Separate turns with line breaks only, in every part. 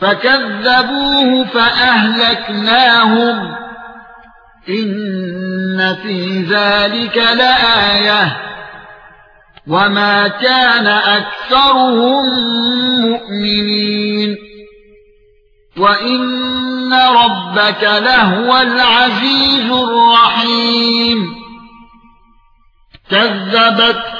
فكذبوه فأهلكناهم. إن في ذلك لآية. وما كان أكثرهم مؤمنين. وإن ربك لهو العزيز الرحيم. كذبت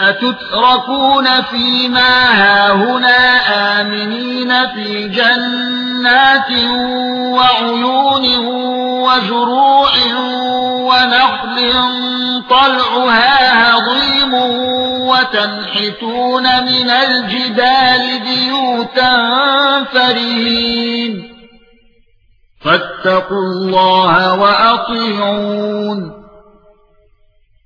أتتركون فيما هاهنا آمنين في جنات وعيون وزروع ونخل طلعها هضيم وتنحتون من الجبال بيوتا فرهين فاتقوا الله وأطيعون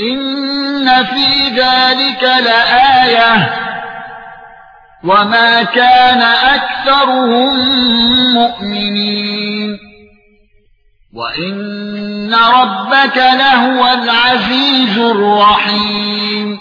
إن في ذلك لآية وما كان أكثرهم مؤمنين وان ربك لهو العزيز الرحيم